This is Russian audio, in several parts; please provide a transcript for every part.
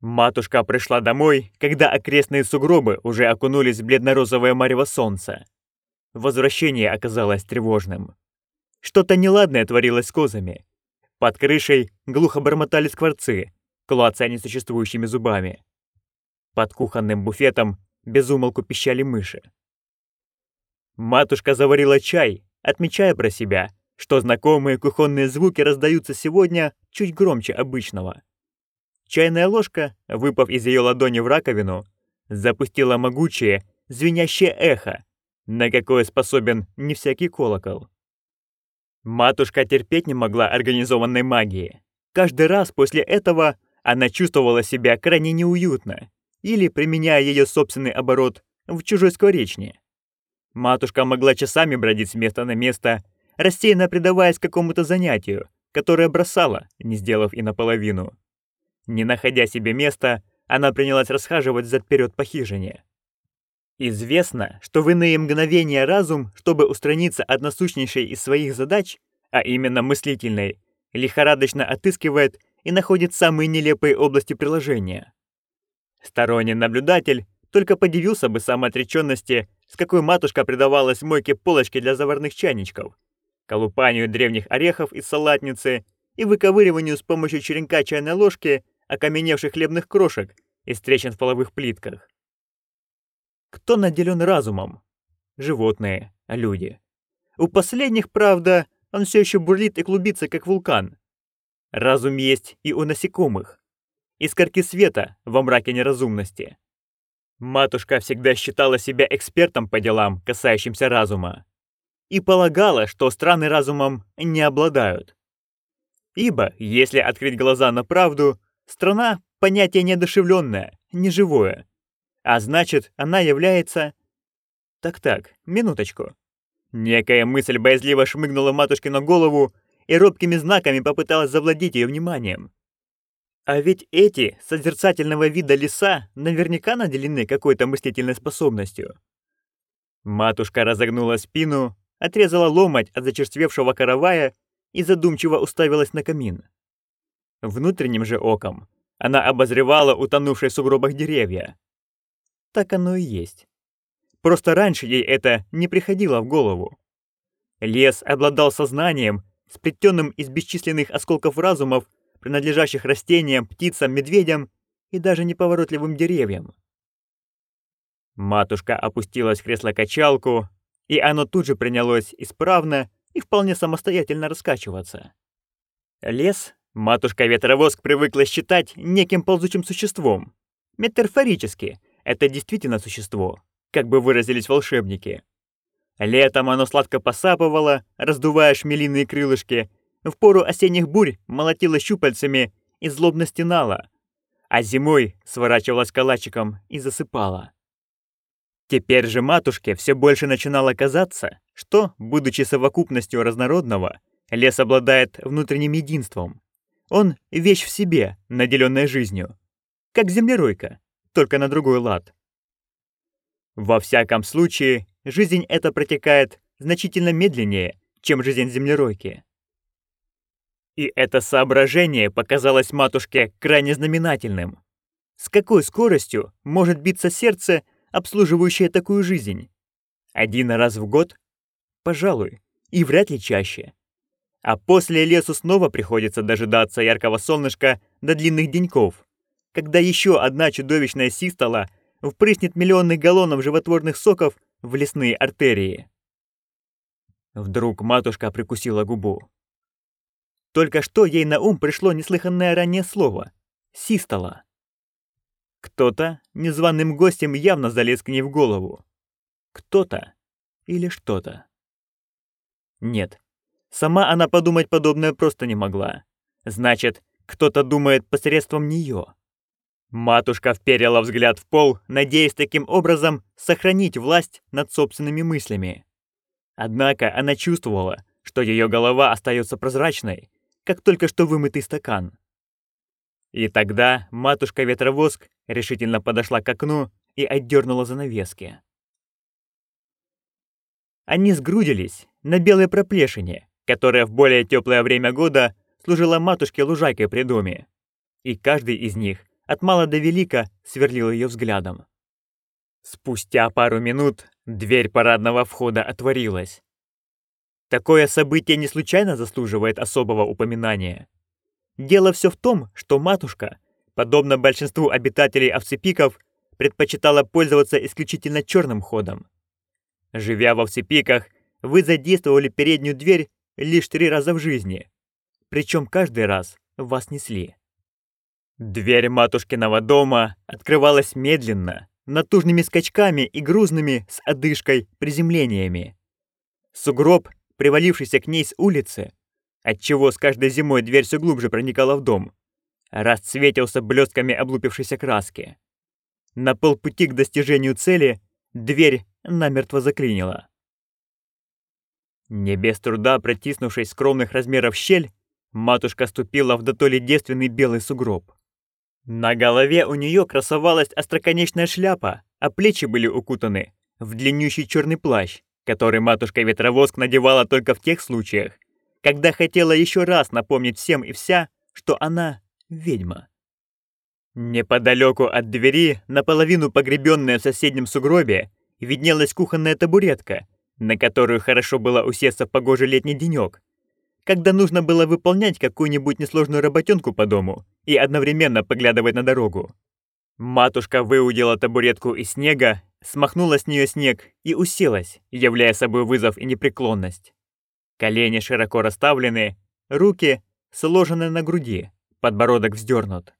Матушка пришла домой, когда окрестные сугробы уже окунулись в бледно-розовое марево солнца. Возвращение оказалось тревожным. Что-то неладное творилось с козами. Под крышей глухо бормотали скворцы, клацая несуществующими зубами. Под кухонным буфетом безумолку пищали мыши. Матушка заварила чай, отмечая про себя, что знакомые кухонные звуки раздаются сегодня чуть громче обычного. Чайная ложка, выпав из ее ладони в раковину, запустила могучее, звенящее эхо, на какое способен не всякий колокол. Матушка терпеть не могла организованной магии. Каждый раз после этого она чувствовала себя крайне неуютно или, применяя ее собственный оборот, в чужой скворечне. Матушка могла часами бродить с места на место, рассеянно предаваясь какому-то занятию, которое бросала, не сделав и наполовину. Не находя себе места, она принялась расхаживать зад-вперед по хижине. Известно, что в иные мгновения разум, чтобы устраниться от насущнейшей из своих задач, а именно мыслительной, лихорадочно отыскивает и находит самые нелепые области приложения. Сторонний наблюдатель только подивился бы самоотреченности, с какой матушка предавалась мойке полочки для заварных чайничков, колупанию древних орехов из салатницы и выковыриванию с помощью черенка чайной ложки окаменевших хлебных крошек из трещин в половых плитках. Кто наделен разумом? Животные, люди. У последних, правда, он все еще бурлит и клубится, как вулкан. Разум есть и у насекомых. Искорки света во мраке неразумности. Матушка всегда считала себя экспертом по делам, касающимся разума. И полагала, что страны разумом не обладают. Ибо, если открыть глаза на правду, страна — понятие неодушевленное, неживое. А значит, она является... Так-так, минуточку. Некая мысль боязливо шмыгнула матушке на голову и робкими знаками попыталась завладеть ее вниманием. А ведь эти созерцательного вида леса наверняка наделены какой-то мыслительной способностью. Матушка разогнула спину, отрезала ломоть от зачерствевшего каравая и задумчиво уставилась на камин. Внутренним же оком она обозревала утонувшие в сугробах деревья. Так оно и есть. Просто раньше ей это не приходило в голову. Лес обладал сознанием, сплетенным из бесчисленных осколков разумов, принадлежащих растениям, птицам, медведям и даже неповоротливым деревьям. Матушка опустилась в кресло-качалку, и оно тут же принялось исправно и вполне самостоятельно раскачиваться. Лес матушка-ветровоск привыкла считать неким ползучим существом. Метафорически, это действительно существо, как бы выразились волшебники. Летом оно сладко посапывало, раздувая шмелиные крылышки, в пору осенних бурь молотило щупальцами и злобно стенало, а зимой сворачивалась калачиком и засыпала. Теперь же матушке все больше начинало казаться, что, будучи совокупностью разнородного, лес обладает внутренним единством. Он — вещь в себе, наделенная жизнью. Как землеройка, только на другой лад. Во всяком случае, жизнь эта протекает значительно медленнее, чем жизнь землеройки. И это соображение показалось матушке крайне знаменательным. С какой скоростью может биться сердце, обслуживающее такую жизнь? Один раз в год? Пожалуй, и вряд ли чаще. А после лесу снова приходится дожидаться яркого солнышка до длинных деньков, когда еще одна чудовищная систола впрыснет миллионы галлонов животворных соков в лесные артерии. Вдруг матушка прикусила губу. Только что ей на ум пришло неслыханное ранее слово — «систола». Кто-то незваным гостем явно залез к ней в голову. Кто-то или что-то. Нет, сама она подумать подобное просто не могла. Значит, кто-то думает посредством нее. Матушка вперила взгляд в пол, надеясь таким образом сохранить власть над собственными мыслями. Однако она чувствовала, что ее голова остается прозрачной, как только что вымытый стакан. И тогда матушка-ветровоск решительно подошла к окну и отдернула занавески. Они сгрудились на белой проплешине, которая в более теплое время года служила матушке лужайкой при доме. И каждый из них от мала до велика сверлил ее взглядом. Спустя пару минут дверь парадного входа отворилась. Такое событие не случайно заслуживает особого упоминания. Дело все в том, что матушка, подобно большинству обитателей овцепиков, предпочитала пользоваться исключительно черным ходом. Живя в овцепиках, вы задействовали переднюю дверь лишь три раза в жизни, причем каждый раз вас несли. Дверь матушкиного дома открывалась медленно, натужными скачками и грузными с одышкой приземлениями. Сугроб, привалившийся к ней с улицы, отчего с каждой зимой дверь все глубже проникала в дом, расцветился блестками облупившейся краски. На полпути к достижению цели дверь намертво заклинила. Не без труда протиснувшись скромных размеров щель, матушка ступила в дотоле девственный белый сугроб. На голове у нее красовалась остроконечная шляпа, а плечи были укутаны в длиннющий черный плащ, который матушка-ветровоск надевала только в тех случаях, когда хотела еще раз напомнить всем и вся, что она ведьма. Неподалеку от двери, наполовину погребенная в соседнем сугробе, виднелась кухонная табуретка, на которую хорошо было усесться в погожий летний денёк, когда нужно было выполнять какую-нибудь несложную работенку по дому и одновременно поглядывать на дорогу. Матушка выудила табуретку из снега, смахнула с нее снег и уселась, являя собой вызов и непреклонность. Колени широко расставлены, руки сложены на груди, подбородок вздернут.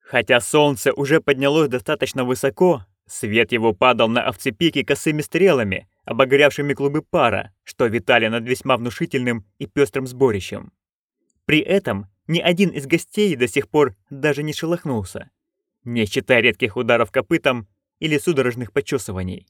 Хотя солнце уже поднялось достаточно высоко, свет его падал на овцепики косыми стрелами, обогрявшими клубы пара, что витали над весьма внушительным и пестрым сборищем. При этом ни один из гостей до сих пор даже не шелохнулся, не считая редких ударов копытом или судорожных почесываний.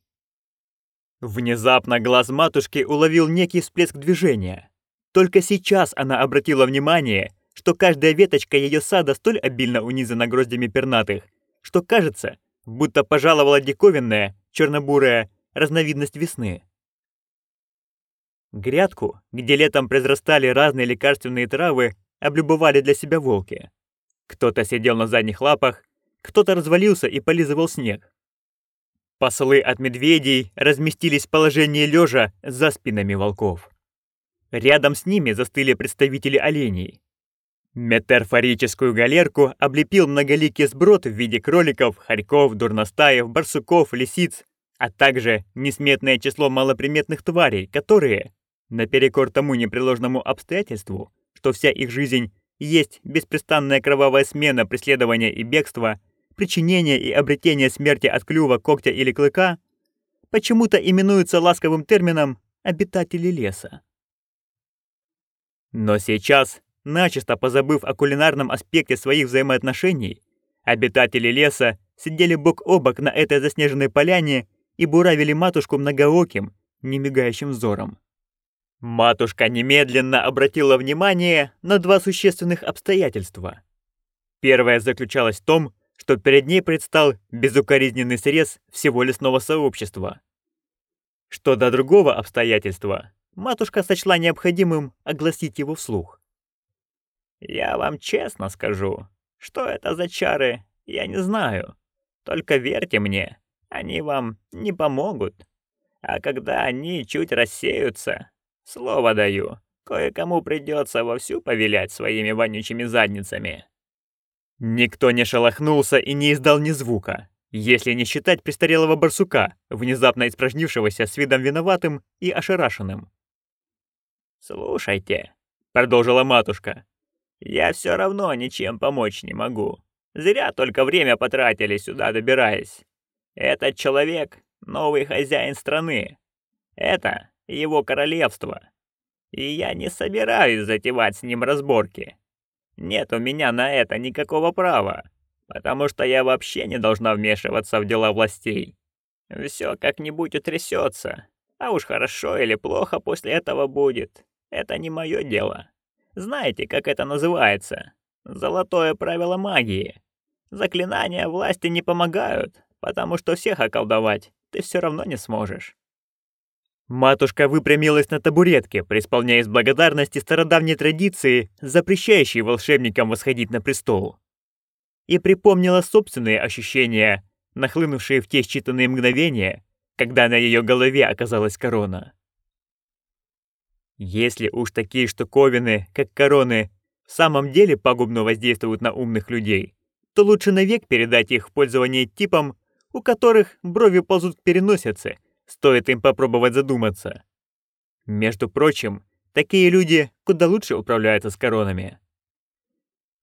Внезапно глаз матушки уловил некий всплеск движения. Только сейчас она обратила внимание, что каждая веточка ее сада столь обильно унизана гроздями пернатых, что кажется, будто пожаловала диковинная, чернобурая разновидность весны. Грядку, где летом произрастали разные лекарственные травы, облюбовали для себя волки. Кто-то сидел на задних лапах, кто-то развалился и полизывал снег. Послы от медведей разместились в положении лежа за спинами волков. Рядом с ними застыли представители оленей. Метафорическую галерку облепил многоликий сброд в виде кроликов, хорьков, дурностаев, барсуков, лисиц, а также несметное число малоприметных тварей, которые, наперекор тому непреложному обстоятельству, что вся их жизнь есть беспрестанная кровавая смена преследования и бегства, причинения и обретения смерти от клюва, когтя или клыка, почему-то именуются ласковым термином «обитатели леса». Но сейчас, начисто позабыв о кулинарном аспекте своих взаимоотношений, обитатели леса сидели бок о бок на этой заснеженной поляне и буравили матушку многооким, немигающим взором. Матушка немедленно обратила внимание на два существенных обстоятельства. Первое заключалось в том, что перед ней предстал безукоризненный срез всего лесного сообщества. Что до другого обстоятельства, матушка сочла необходимым огласить его вслух. «Я вам честно скажу, что это за чары, я не знаю. Только верьте мне, они вам не помогут. А когда они чуть рассеются, слово даю, кое-кому придется вовсю повилять своими вонючими задницами. Никто не шелохнулся и не издал ни звука, если не считать престарелого барсука, внезапно испражнившегося с видом виноватым и ошарашенным. «Слушайте», — продолжила матушка, — «я все равно ничем помочь не могу. Зря только время потратили сюда добираясь. Этот человек — новый хозяин страны. Это его королевство. И я не собираюсь затевать с ним разборки. Нет у меня на это никакого права, потому что я вообще не должна вмешиваться в дела властей. Все как-нибудь утрясется, а уж хорошо или плохо после этого будет. Это не мое дело. Знаете, как это называется? Золотое правило магии. Заклинания власти не помогают, потому что всех околдовать ты все равно не сможешь. Матушка выпрямилась на табуретке, преисполняясь благодарности стародавней традиции, запрещающей волшебникам восходить на престол. и припомнила собственные ощущения, нахлынувшие в те считанные мгновения, когда на ее голове оказалась корона. Если уж такие штуковины, как короны, в самом деле пагубно воздействуют на умных людей, то лучше навек передать их в пользование типам, у которых брови ползут к переносице, стоит им попробовать задуматься. Между прочим, такие люди куда лучше управляются с коронами.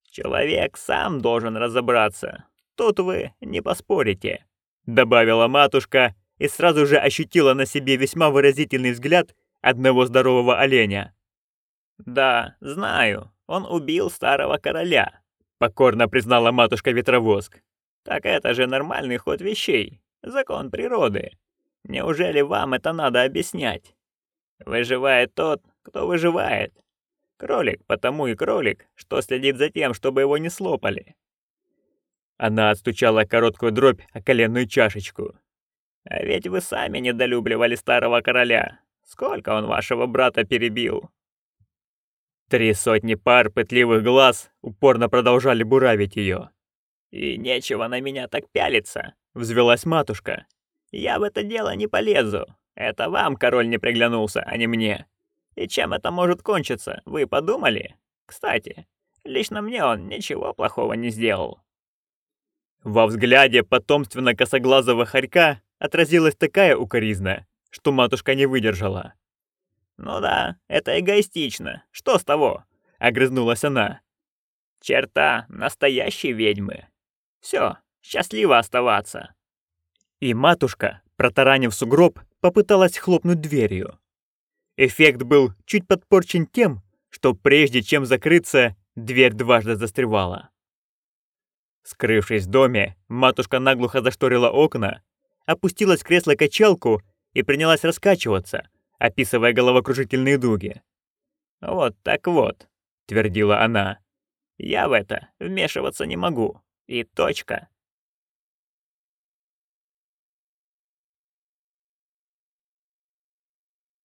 «Человек сам должен разобраться. Тут вы не поспорите», — добавила матушка и сразу же ощутила на себе весьма выразительный взгляд одного здорового оленя. «Да, знаю, он убил старого короля», — покорно признала матушка Ветровоск. «Так это же нормальный ход вещей, закон природы. Неужели вам это надо объяснять? Выживает тот, кто выживает. Кролик потому и кролик, что следит за тем, чтобы его не слопали. Она отстучала короткую дробь о коленную чашечку. А ведь вы сами недолюбливали старого короля. Сколько он вашего брата перебил? Три сотни пар пытливых глаз упорно продолжали буравить ее. «И нечего на меня так пялиться», — взвелась матушка. «Я в это дело не полезу. Это вам король не приглянулся, а не мне. И чем это может кончиться, вы подумали? Кстати, лично мне он ничего плохого не сделал. Во взгляде потомственно косоглазого хорька отразилась такая укоризна, что матушка не выдержала. «Ну да, это эгоистично. Что с того?» — огрызнулась она. «Черта настоящей ведьмы. Все, счастливо оставаться». И матушка, протаранив сугроб, попыталась хлопнуть дверью. Эффект был чуть подпорчен тем, что прежде чем закрыться, дверь дважды застревала. Скрывшись в доме, матушка наглухо зашторила окна, опустилась в кресло-качалку и принялась раскачиваться, описывая головокружительные дуги. «Вот так вот», — твердила она, — «я в это вмешиваться не могу. И точка».